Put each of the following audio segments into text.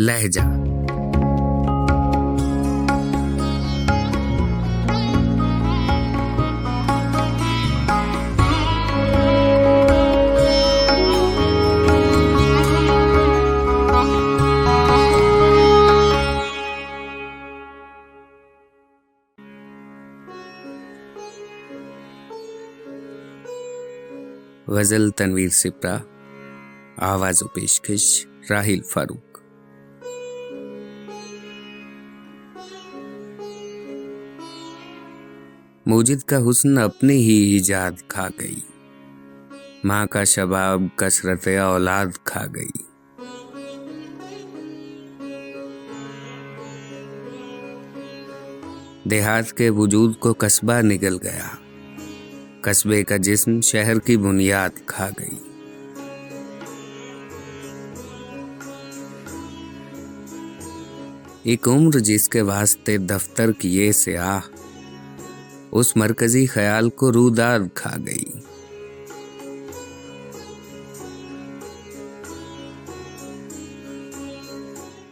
لہجہ۔ غزل تنویر سپرا آواز و پیشکش راہیل فاروق۔ موجد کا حسن اپنی ہی ایجاد کھا گئی۔ ماں کا شباب کثرت اولاد کھا گئی۔ دیہات کے وجود کو قصبہ نکل گیا۔ قصبے کا جسم شہر کی بنیاد کھا گئی۔ ایک عمر جس کے واسطے دفتر کی یہ سیاہ اس مرکزی خیال کو روداد کھا گئی۔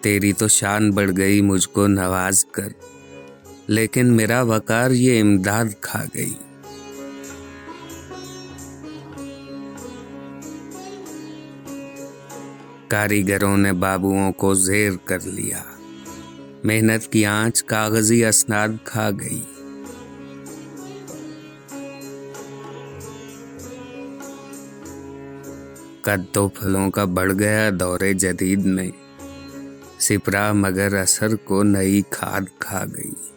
تیری تو شان بڑھ گئی، مجھ کو نواز کر۔ لیکن میرا وقار یہ امداد کھا گئی۔ کاریگروں نے بابوؤں کو زیر کر لیا۔ محنت کی آنچ کاغذی اسناد کھا گئی۔ قد تو پھلوں کا بڑھ گیا دور جدید میں۔ سپرا مگر اثر کو نئی کھاد کھا گئی۔